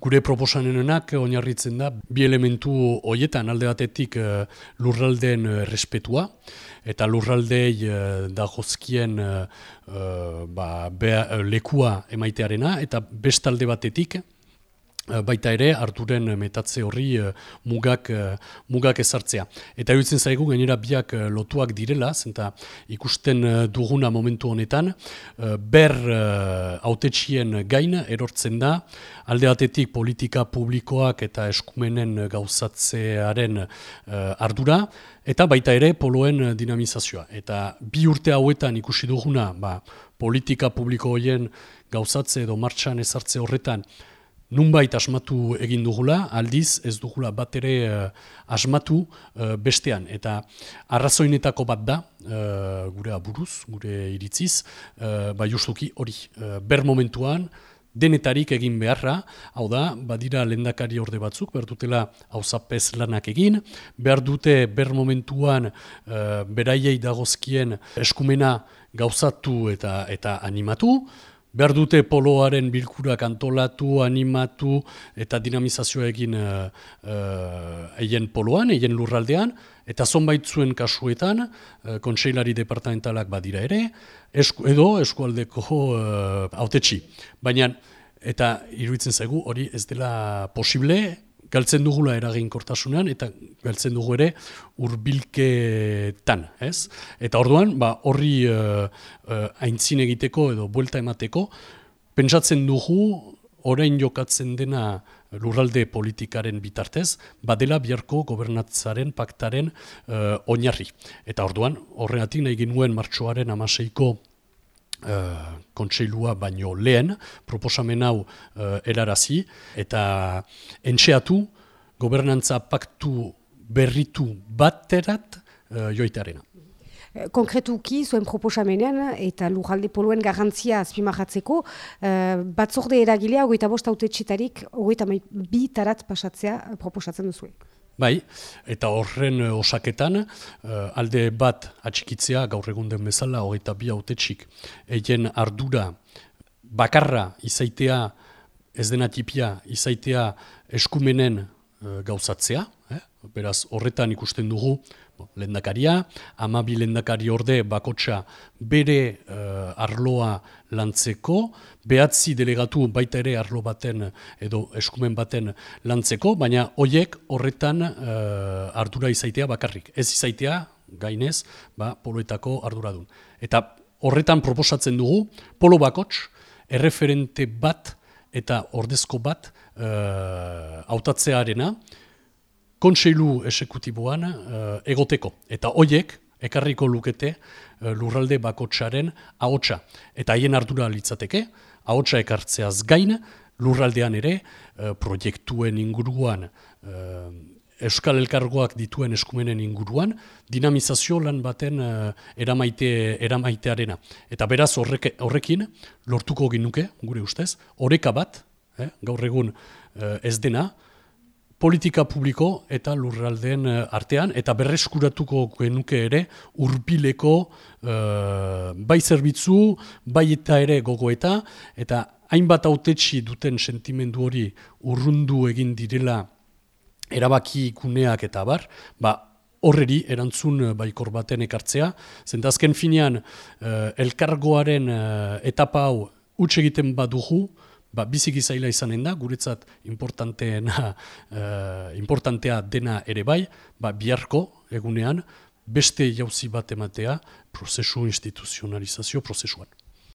Gure proposanenak oinarritzen da bi elementu hoietan alde batetik uh, lurraldeen uh, eta lurraldei uh, da jozkien ba, lekua emaitearena eta bestalde batetik baita ere arduren metatze horri uh, mugak, uh, mugak ezartzea. Eta dutzen zaigu gainera biak lotuak direla, zenta ikusten duguna momentu honetan, ber autetxien gain erortzen da, alde batetik politika publikoak eta eskumenen gauzatzearen ardura, eta baita ere poloen dinamizazioa. Eta bi urte hauetan ikusi duguna, ba, politika publiko horien gauzatze edo martxan ezartze horretan, nunbait asmatu egin dugula, aldiz ez dugula bat ere uh, asmatu uh, bestean. Eta arrazoinetako bat da, uh, gure aburuz, gure iritziz, uh, ba justuki hori, uh, ber momentuan, denetarik egin beharra, hau da, badira lendakari orde batzuk, behar dutela hauzapez lanak egin, behar dute ber momentuan beraiei dagozkien eskumena gauzatu eta, eta animatu, behar dute poloaren bilkurak antolatu, animatu eta dinamizazioa egin uh, uh, poloan, eien lurraldean, eta zonbait zuen kasuetan, uh, kontseilari departamentalak badira ere, esku, edo eskualdeko uh, autetxi. Baina, eta iruditzen zaigu hori ez dela posible, galtzen dugula eraginkortasunean eta galtzen dugu ere hurbilketan, ez? Eta orduan, ba horri uh, uh, aintzin egiteko edo buelta emateko pentsatzen dugu orain jokatzen dena lurralde politikaren bitartez, badela biharko gobernatzaren paktaren uh, oinarri. Eta orduan, horregatik nahi genuen martxoaren amaseiko uh, kontseilua baino lehen, proposamen hau uh, eta entxeatu gobernantza paktu berritu baterat uh, joitarena. Konkretuki, zuen proposamenean eta lujalde poluen garantzia azpimahatzeko, uh, batzorde eragilea, ogeita bost haute txitarik, ogeita bi tarat pasatzea proposatzen duzuen. Bai, eta horren eh, osaketan, uh, alde bat atxikitzea gaur egun den bezala, hogeita bi autetxik, egin ardura bakarra izaitea, ez dena tipia, izaitea eskumenen uh, gauzatzea, eh? Beraz horretan ikusten dugu, lendakaria, amabi lendakari orde bakotsa bere uh, arloa lantzeko, behatzi delegatu baita ere arlo baten edo eskumen baten lantzeko, baina hoiek horretan uh, ardura izaitea bakarrik. Ez izaitea, gainez, ba, poloetako arduradun. Eta horretan proposatzen dugu, polo bakots, erreferente bat eta ordezko bat uh, kontseilu esekutiboan uh, egoteko. Eta hoiek ekarriko lukete uh, lurralde bakotsaren ahotsa. Eta haien ardura litzateke, ahotsa ekartzeaz gain, lurraldean ere, uh, proiektuen inguruan, uh, Euskal Elkargoak dituen eskumenen inguruan, dinamizazio lan baten uh, eramaite, eramaitearena. Eta beraz horrek, horrekin, lortuko ginuke, gure ustez, oreka bat, eh, gaur egun uh, ez dena, politika publiko eta lurraldeen eh, artean, eta berreskuratuko genuke ere urbileko uh, bai zerbitzu, bai eta ere gogoeta, eta hainbat autetxi duten sentimendu hori urrundu egin direla erabaki ikuneak eta bar, ba, horreri erantzun eh, baikor baten ekartzea, zentazken finean elkargoaren etapa hau utxe egiten badugu, ba, biziki zaila izanen da, guretzat importanteena, uh, importantea dena ere bai, ba, biharko egunean, beste jauzi bat ematea prozesu instituzionalizazio prozesuan.